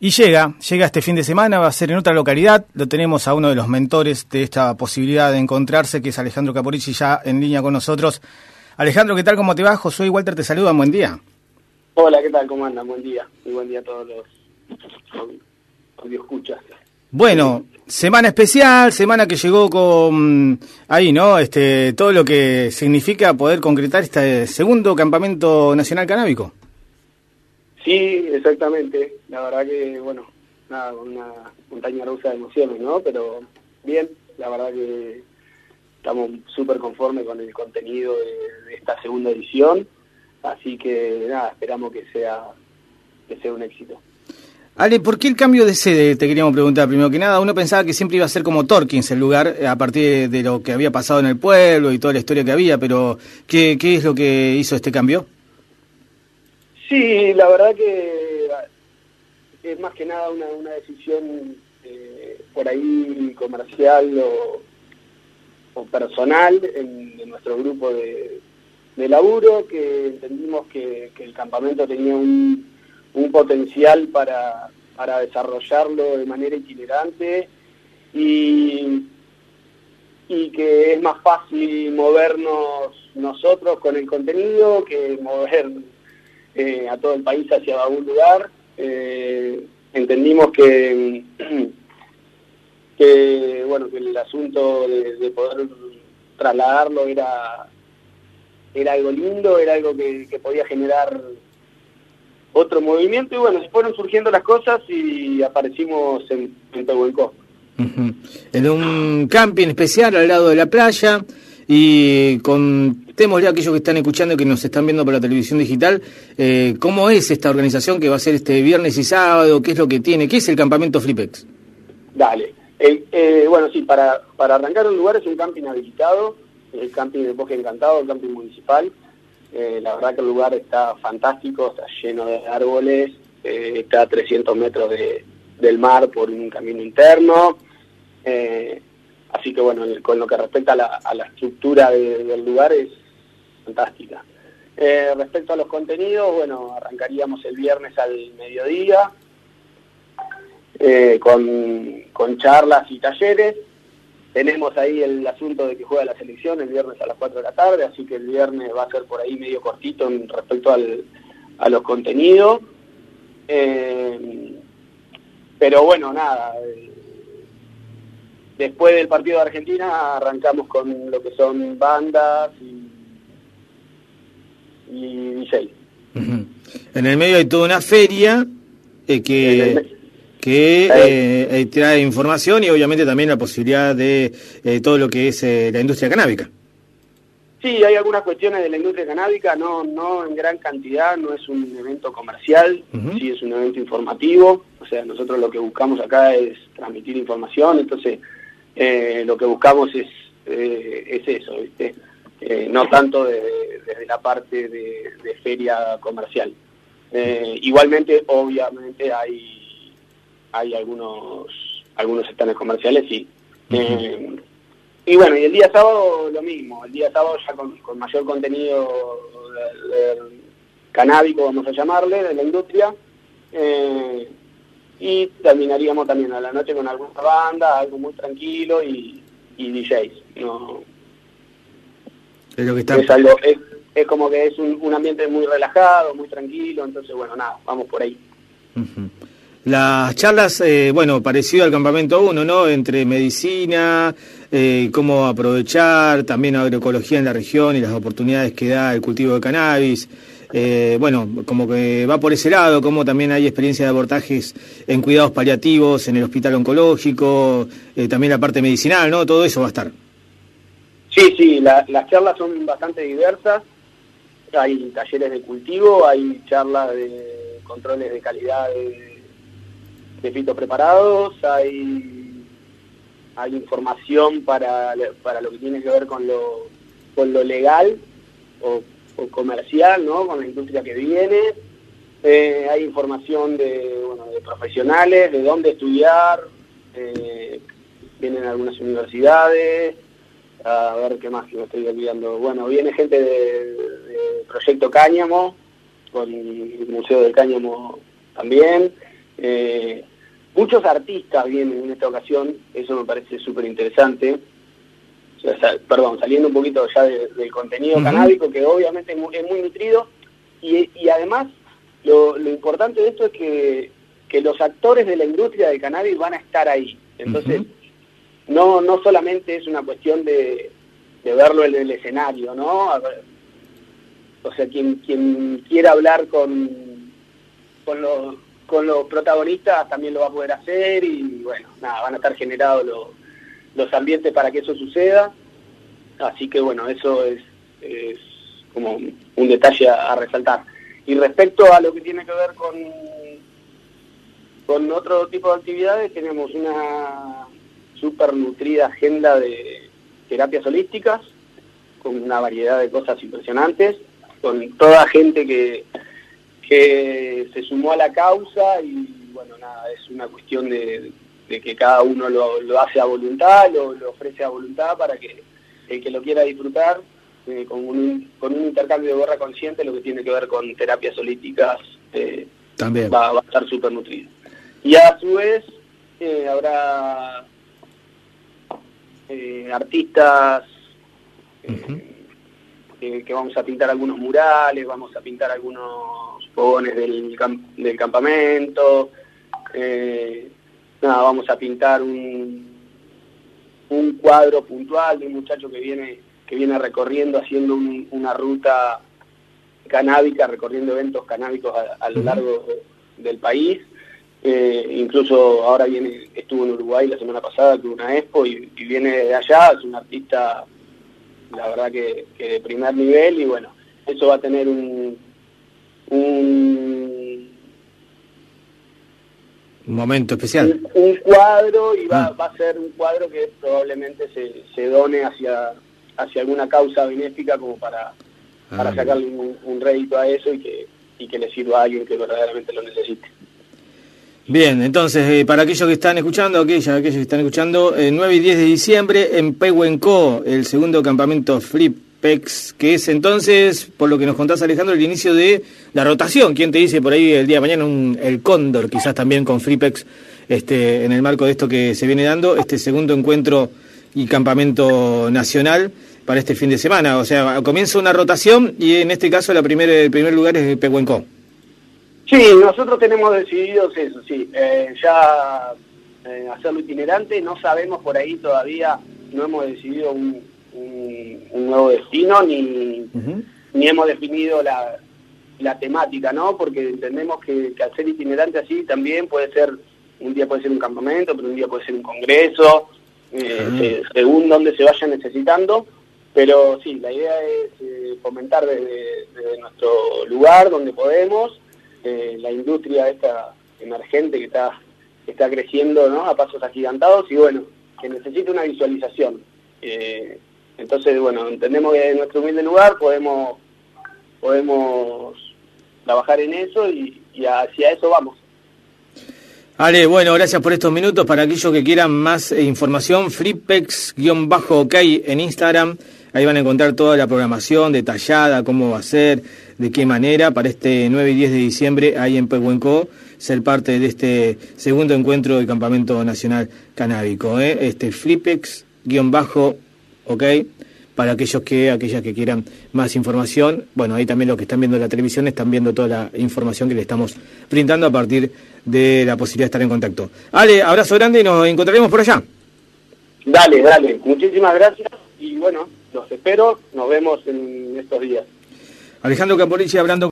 Y llega, llega este fin de semana, va a ser en otra localidad, lo tenemos a uno de los mentores de esta posibilidad de encontrarse, que es Alejandro Caporici, ya en línea con nosotros. Alejandro, ¿qué tal? ¿Cómo te va? Soy Walter te saluda, buen día. Hola, ¿qué tal? ¿Cómo andan? Buen día. Y buen día a todos los escuchas. Bueno, semana especial, semana que llegó con ahí, ¿no? Este, todo lo que significa poder concretar este segundo campamento nacional canábico. Sí, exactamente. La verdad que, bueno, nada, una montaña rusa de emociones, ¿no? Pero bien, la verdad que estamos súper conformes con el contenido de, esta segunda edición, así que nada, esperamos que sea, que sea un éxito. Ale, ¿por qué el cambio de sede? Te queríamos preguntar. Primero que nada, uno pensaba que siempre iba a ser como Torkins el lugar, a partir de lo que había pasado en el pueblo y toda la historia que había, pero ¿qué, qué es lo que hizo este cambio? Sí, la verdad que es más que nada una, una decisión eh, por ahí comercial o, personal en, nuestro grupo de, laburo, que entendimos que, el campamento tenía un, potencial para, para desarrollarlo de manera itinerante y, y que es más fácil movernos nosotros con el contenido que mover eh, a todo el país hacia algún lugar. Eh, entendimos que, que, bueno, que el asunto de, poder trasladarlo era, era algo lindo, era algo que, podía generar otro movimiento. Y bueno, se fueron surgiendo las cosas y aparecimos en, en En un camping especial al lado de la playa y contémosle a aquellos que están escuchando y que nos están viendo por la televisión digital, eh, ¿cómo es esta organización que va a ser este viernes y sábado? ¿Qué es lo que tiene? ¿Qué es el campamento Flipex? Dale. Eh, bueno, sí, para, para arrancar un lugar es un camping habilitado, el camping del Bosque Encantado, el camping municipal. Eh, la verdad que el lugar está fantástico, está lleno de árboles, está a 300 metros de, del mar por un camino interno. Así que bueno, con lo que respecta a la, estructura del lugar es fantástica. Eh, respecto a los contenidos, bueno, arrancaríamos el viernes al mediodía eh, con, charlas y talleres. Tenemos ahí el asunto de que juega la selección el viernes a las 4 de la tarde, así que el viernes va a ser por ahí medio cortito en respecto a los contenidos. Eh, pero bueno, nada, Después del partido de Argentina arrancamos con lo que son bandas y, y DJ. En el medio hay toda una feria eh, que, que eh, trae información y obviamente también la posibilidad de eh, todo lo que es la industria canábica. Sí, hay algunas cuestiones de la industria canábica, no, no en gran cantidad, no es un evento comercial, sí es un evento informativo, o sea, nosotros lo que buscamos acá es transmitir información, entonces eh, lo que buscamos es, eh, es eso, ¿viste? Eh, no tanto desde la parte de, feria comercial. igualmente, obviamente, hay, hay algunos, algunos estanes comerciales, sí. y bueno, y el día sábado lo mismo, el día sábado ya con, mayor contenido canábico, vamos a llamarle, de la industria. Eh, y terminaríamos también a la noche con alguna banda, algo muy tranquilo y, y DJs. No, es, lo que está... es, algo, es, es como que es un, un, ambiente muy relajado, muy tranquilo, entonces bueno, nada, vamos por ahí. Las charlas, eh, bueno, parecido al campamento 1, ¿no? Entre medicina, eh, cómo aprovechar, también agroecología en la región y las oportunidades que da el cultivo de cannabis. Eh, bueno, como que va por ese lado, como también hay experiencia de abortajes en cuidados paliativos, en el hospital oncológico, eh, también la parte medicinal, ¿no? Todo eso va a estar. Sí, sí, las charlas son bastante diversas. Hay talleres de cultivo, hay charlas de controles de calidad de, de fitos preparados, hay, hay información para, para lo que tiene que ver con lo, con lo legal o comercial, ¿no? Con la industria que viene. Eh, hay información de, bueno, de profesionales, de dónde estudiar. Eh, vienen algunas universidades. A ver qué más que me estoy olvidando. Bueno, viene gente de, Proyecto Cáñamo, con el Museo del Cáñamo también. Eh, muchos artistas vienen en esta ocasión, eso me parece súper interesante. Perdón, saliendo un poquito ya del contenido canábico, que obviamente es muy, nutrido, y, además lo, importante de esto es que, los actores de la industria del cannabis van a estar ahí. Entonces, no, no solamente es una cuestión de, verlo en el escenario, ¿no? o sea, quien, quien quiera hablar con, con, los, con los protagonistas también lo va a poder hacer y bueno, nada, van a estar generados los, los ambientes para que eso suceda. Así que bueno, eso es, como un detalle a, resaltar. Y respecto a lo que tiene que ver con, con otro tipo de actividades, tenemos una súper nutrida agenda de terapias holísticas, con una variedad de cosas impresionantes, con toda gente que, que se sumó a la causa y bueno, nada, es una cuestión de, que cada uno lo, hace a voluntad, lo, ofrece a voluntad para que el que lo quiera disfrutar, eh, con, un, con un intercambio de gorra consciente, lo que tiene que ver con terapias holísticas, eh, También. Va, a estar súper nutrido. Y a su vez eh, habrá artistas que vamos a pintar algunos murales, vamos a pintar algunos fogones del, del campamento, eh, nada, vamos a pintar un, un cuadro puntual de un muchacho que viene, que viene recorriendo, haciendo una ruta canábica, recorriendo eventos canábicos a, lo largo del país. Eh, incluso ahora viene, estuvo en Uruguay la semana pasada, tuvo una expo y, y viene de allá, es un artista la verdad que, de primer nivel y bueno, eso va a tener un, un, momento especial. Un, cuadro y va, ah. va, a ser un cuadro que probablemente se, se done hacia, hacia alguna causa benéfica como para, para ah, sacarle un, rédito a eso y que, y que le sirva a alguien que verdaderamente lo necesite. Bien, entonces, eh, para aquellos que están escuchando, aquellas, aquellos que están escuchando, el 9 y 10 de diciembre en Pehuenco, el segundo campamento Flipex, que es entonces, por lo que nos contás Alejandro, el inicio de la rotación. ¿Quién te dice por ahí el día de mañana un, el Cóndor, quizás también con Flipex, este, en el marco de esto que se viene dando, este segundo encuentro y campamento nacional para este fin de semana? O sea, comienza una rotación y en este caso la primera, el primer lugar es Pehuenco. Sí, nosotros tenemos decidido eso, sí, eh, ya eh, hacerlo itinerante, no sabemos por ahí todavía, no hemos decidido un, nuevo destino ni, ni hemos definido la, la, temática, ¿no? Porque entendemos que, que, al ser itinerante así también puede ser, un día puede ser un campamento, pero un día puede ser un congreso, eh, según donde se vaya necesitando. Pero sí, la idea es fomentar desde, desde nuestro lugar, donde podemos, eh, la industria esta emergente que está, está creciendo ¿no? a pasos agigantados y bueno, que necesita una visualización. Eh, entonces, bueno, entendemos que en nuestro humilde lugar podemos, podemos trabajar en eso y, hacia eso vamos. Ale, bueno, gracias por estos minutos. Para aquellos que quieran más eh, información, flipex-ok en Instagram. Ahí van a encontrar toda la programación detallada, cómo va a ser, de qué manera, para este 9 y 10 de diciembre, ahí en Pehuenco, ser parte de este segundo encuentro del Campamento Nacional Canábico. ¿eh? Este Flipex, guion bajo, ok, para aquellos que, aquellas que quieran más información. Bueno, ahí también los que están viendo la televisión están viendo toda la información que le estamos brindando a partir de la posibilidad de estar en contacto. Ale, abrazo grande y nos encontraremos por allá. Dale, dale, muchísimas gracias y bueno, los espero, nos vemos en estos días. Alejandro Caporici hablando